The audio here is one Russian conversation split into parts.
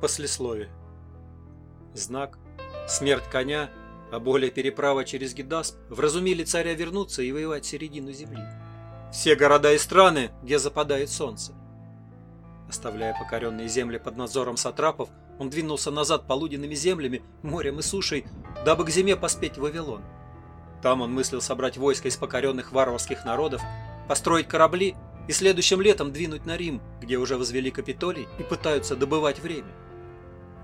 Послесловие. Знак, смерть коня, а более переправа через Гидасп вразумили царя вернуться и воевать середину земли. Все города и страны, где западает солнце. Оставляя покоренные земли под надзором сатрапов, он двинулся назад полуденными землями, морем и сушей, дабы к зиме поспеть в Вавилон. Там он мыслил собрать войско из покоренных варварских народов, построить корабли и следующим летом двинуть на Рим, где уже возвели Капитолий и пытаются добывать время.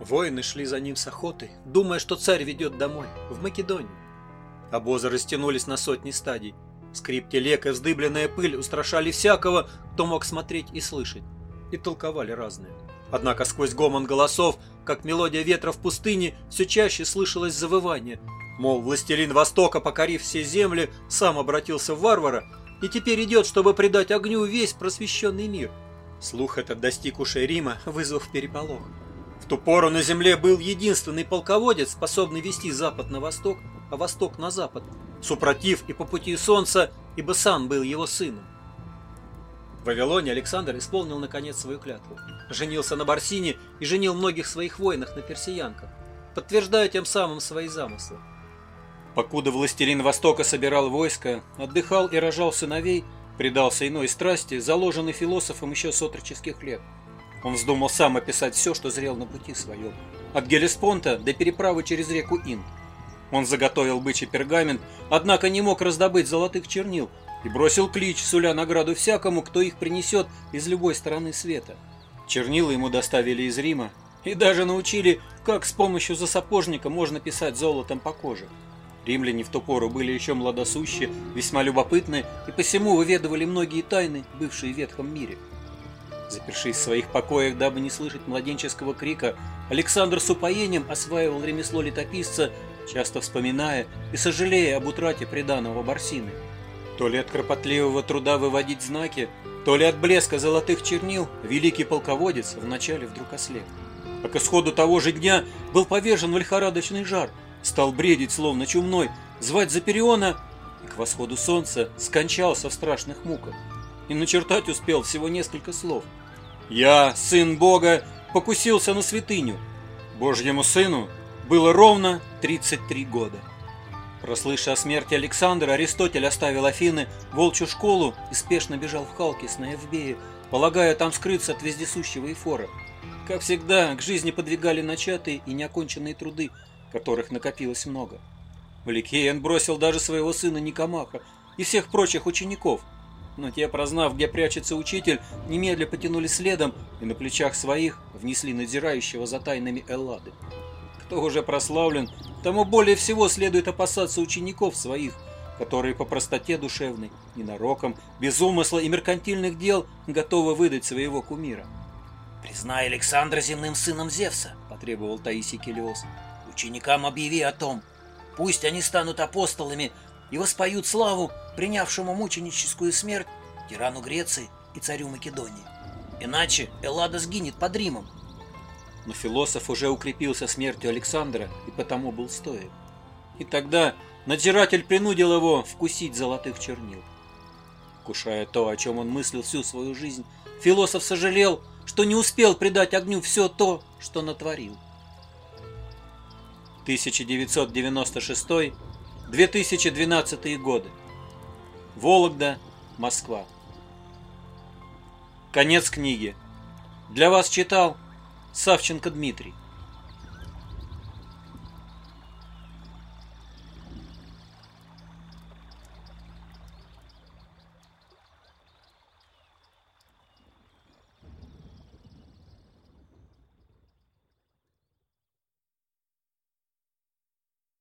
Воины шли за ним с охоты, думая, что царь ведет домой, в Македонию. Обозы растянулись на сотни стадий. Скрип телег и вздыбленная пыль устрашали всякого, кто мог смотреть и слышать. И толковали разные. Однако сквозь гомон голосов, как мелодия ветра в пустыне, все чаще слышалось завывание. Мол, властелин Востока, покорив все земли, сам обратился в варвара и теперь идет, чтобы придать огню весь просвещенный мир. Слух этот достиг ушей Рима, вызвав переполох. В ту пору на земле был единственный полководец, способный вести запад на восток, а восток на запад, супротив и по пути солнца, ибо сам был его сыном. В Вавилоне Александр исполнил наконец свою клятву. Женился на Барсине и женил многих своих воинах на персиянках, подтверждая тем самым свои замыслы. Покуда властелин Востока собирал войско, отдыхал и рожал сыновей, предался иной страсти, заложенной философом еще с отроческих лет – он вздумал сам описать все, что зрел на пути своем. От Гелеспонта до переправы через реку Ин. Он заготовил бычий пергамент, однако не мог раздобыть золотых чернил и бросил клич, суля награду всякому, кто их принесет из любой стороны света. Чернила ему доставили из Рима и даже научили, как с помощью засапожника можно писать золотом по коже. Римляне в ту пору были еще младосущие, весьма любопытны и посему выведывали многие тайны, бывшие в ветхом мире. Запершись в своих покоях, дабы не слышать младенческого крика, Александр с упоением осваивал ремесло летописца, часто вспоминая и сожалея об утрате приданого Барсины. То ли от кропотливого труда выводить знаки, то ли от блеска золотых чернил великий полководец вначале вдруг ослеп. А к исходу того же дня был повержен в лихорадочный жар, стал бредить словно чумной, звать Запериона и к восходу солнца скончался в страшных муках и начертать успел всего несколько слов. «Я, сын Бога, покусился на святыню». Божьему сыну было ровно 33 года. Прослыша о смерти Александра, Аристотель оставил Афины, волчью школу и спешно бежал в Халкис на Евбею, полагая там скрыться от вездесущего эфора. Как всегда, к жизни подвигали начатые и неоконченные труды, которых накопилось много. В Ликее он бросил даже своего сына Никомаха и всех прочих учеников – но те, прознав, где прячется учитель, немедля потянули следом и на плечах своих внесли надзирающего за тайнами Эллады. Кто уже прославлен, тому более всего следует опасаться учеников своих, которые по простоте душевной, ненароком, без умысла и меркантильных дел готовы выдать своего кумира. «Признай Александра земным сыном Зевса», — потребовал Таисий Келиос. «Ученикам объяви о том. Пусть они станут апостолами и воспоют славу принявшему мученическую смерть тирану Греции и царю Македонии. Иначе Эллада сгинет под Римом. Но философ уже укрепился смертью Александра и потому был стоек. И тогда надзиратель принудил его вкусить золотых чернил. Кушая то, о чем он мыслил всю свою жизнь, философ сожалел, что не успел придать огню все то, что натворил. 1996 2012 годы. Вологда, Москва. Конец книги. Для вас читал Савченко Дмитрий.